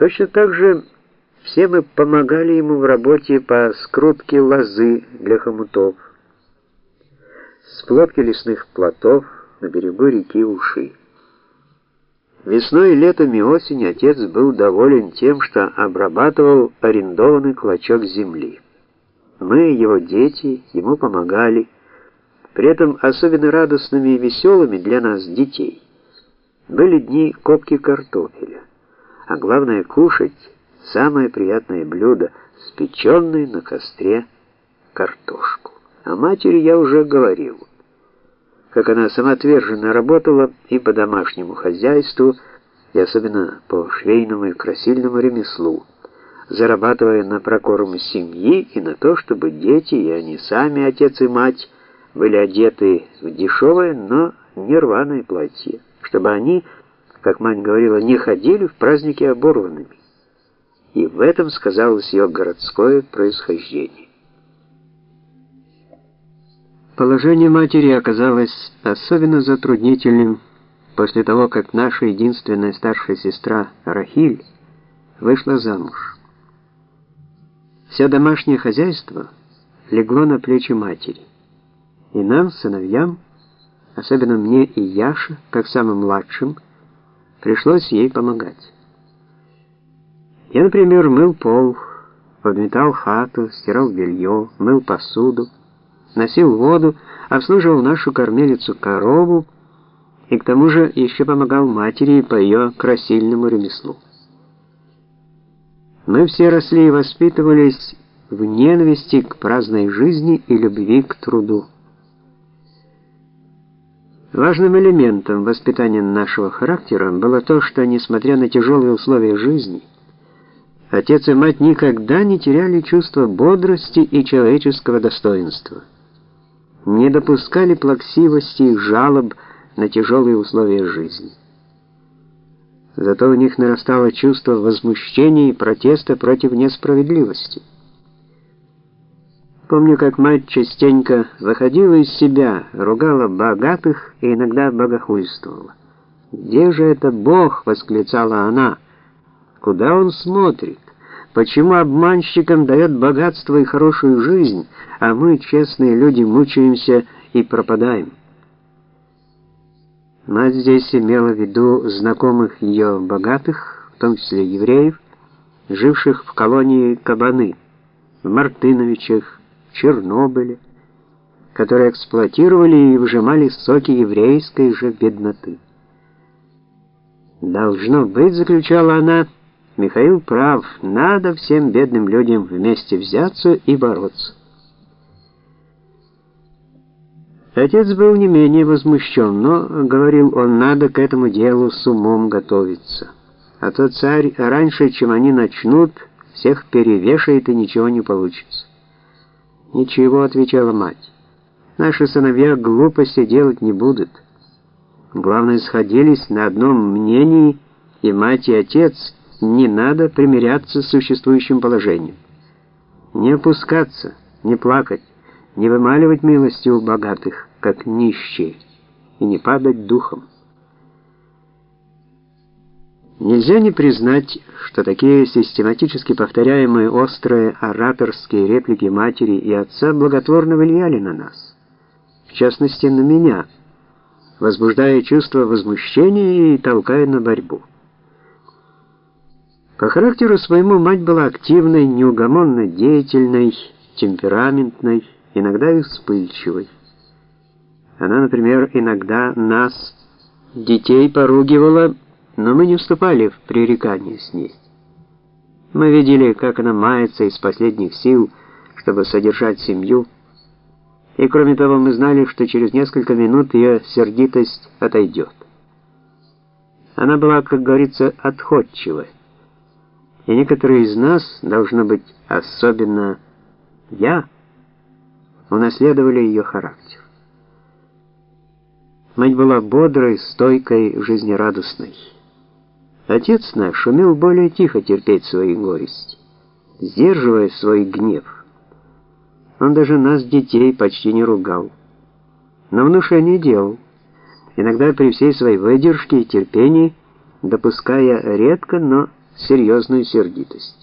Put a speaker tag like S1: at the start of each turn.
S1: Точно так же все мы помогали ему в работе по скрутке лозы для хомутов, сплотке лесных плотов на берегу реки Уши. Весной, летом и осенью отец был доволен тем, что обрабатывал арендованный клочок земли. Мы, его дети, ему помогали, при этом особенно радостными и веселыми для нас, детей, были дни копки картофеля, а главное кушать самое приятное блюдо с печённой на костре картошку. О матери я уже говорил как она самоотверженно работала и по домашнему хозяйству, и особенно по швейному и красильному ремеслу, зарабатывая на прокорм семьи и на то, чтобы дети, и они сами, отец и мать, были одеты в дешевое, но не рваное платье, чтобы они, как мать говорила, не ходили в праздники оборванными. И в этом сказалось ее городское происхождение.
S2: Положение матери оказалось особенно затруднительным после того, как наша единственная старшая сестра Рахиль вышла замуж. Все домашнее хозяйство легло на плечи матери. И нам, сыновьям, особенно мне и Яше, как самым младшим, пришлось ей помогать. Я, например, мыл пол, подметал хату, стирал белье, мыл посуду, носил воду, обслуживал нашу кормилицу корову и к тому же еще помогал матери по ее красильному ремеслу. Мы все росли и воспитывались в ненависти к праздной жизни и любви к труду. Важным элементом воспитания нашего характера было то, что, несмотря на тяжелые условия жизни, отец и мать никогда не теряли чувство бодрости и человеческого достоинства не допускали плаксивости и жалоб на тяжелые условия жизни. Зато у них нарастало чувство возмущения и протеста против несправедливости. Помню, как мать частенько выходила из себя, ругала богатых и иногда богохульствовала. «Где же это Бог?» — восклицала она. «Куда он смотрит?» Почему обманщикам дает богатство и хорошую жизнь, а мы, честные люди, мучаемся и пропадаем? Мать здесь имела в виду знакомых ее богатых, в том числе евреев, живших в колонии Кабаны, в Мартыновичах, Чернобыле, которые эксплуатировали и выжимали соки еврейской же бедноты. Должно быть, заключала она, Михаил прав, надо всем бедным людям вместе взяться и бороться. Отец был не менее возмущен, но, говорил он, надо к этому делу с умом готовиться. А то царь раньше, чем они начнут, всех перевешает и ничего не получится. «Ничего», — отвечала мать, — «наши сыновья глупости делать не будут». Главное, сходились на одном мнении и мать, и отец — не надо примиряться с существующим положением. Не опускаться, не плакать, не вымаливать милости у богатых, как нищие, и не падать духом. Нельзя не признать, что такие систематически повторяемые острые ораторские реплики матери и отца благотворно влияли на нас, в частности на меня, возбуждая чувство возмущения и толкая на борьбу. По характеру своему мать была активной, неугомонно деятельной, темпераментной, иногда и вспыльчивой. Она, например, иногда нас, детей, поругивала, но мы не вступали в пререкание с ней. Мы видели, как она мается из последних сил, чтобы содержать семью, и кроме того мы знали, что через несколько минут ее сердитость отойдет. Она была, как говорится, отходчивая и некоторые из нас, должно быть, особенно я, унаследовали ее характер. Мать была бодрой, стойкой, жизнерадостной. Отец наш умел более тихо терпеть свои горести, сдерживая свой гнев. Он даже нас, детей, почти не ругал, но внушение делал, иногда при всей своей выдержке и терпении, допуская редко, но серьезную сердитость.